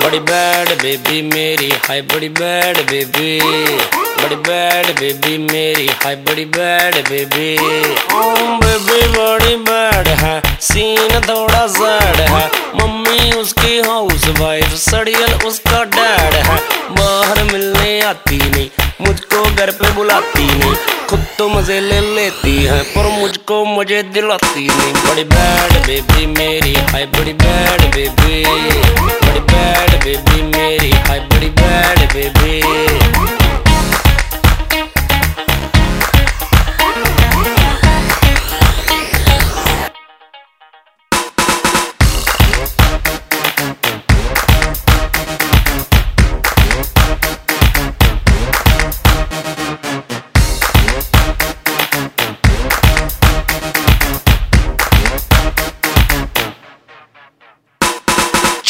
بڑی bad baby میری ہائی بڑی بیڈ بیبی بڑی بیڈ بیبی میری ہائی بڑی بیڈ بیبی بیبی بڑی بیڈ ہے سین تھوڑا سیڈ ہے ممی اس کی ہاؤس وائف سڑیل اس کا ڈیڈ ہے باہر ملنے آتی نہیں مجھ کو گھر پہ بلاتی نہیں خود تو مزے لے لیتی ہے پر مجھ کو مجھے دلاتی نہیں بڑی بیڈ بیبی میری ہائی بڑی بیڈ بیبی بیڈ بیبی میری ہائی بڑی بیڈ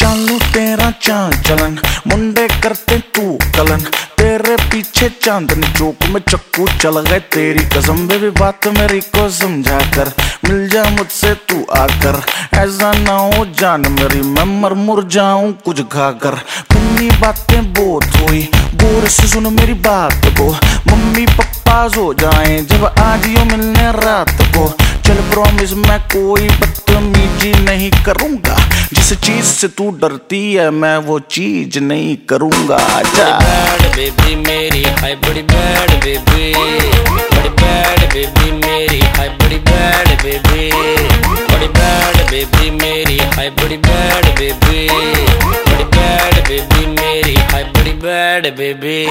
چالو تیرا چاند چلن منڈے کرتے تو کلن تیرے پیچھے چاندنی چوک میں چکو چل گئے تیری قسم بے بھی بات میری کو سمجھا کر مل جا مجھ سے تو آ کر ایسا نہ ہو جان میری میں مر مر جاؤں کچھ کھا کر پنی باتیں بہت ہوئی گور سے سن میری بات کو ممی پپا سو جائیں جب آج یوں ملنے رات کو چل پرومس میں کوئی بدتمیزی نہیں کروں گا جس چیز سے تو ڈرتی ہے میں وہ چیز نہیں کروں گا بیڈ بیبی میری ہائی بڑی بیڈ بیبی بڑی بیڈ بیبی میری ہائی بڑی بیڈ بیبی بڑی بیڈ بیبی میری ہائی بڑی بیڈ بیبی بڑی بیڈ بیبی میری ہائی بڑی بیڈ بیبی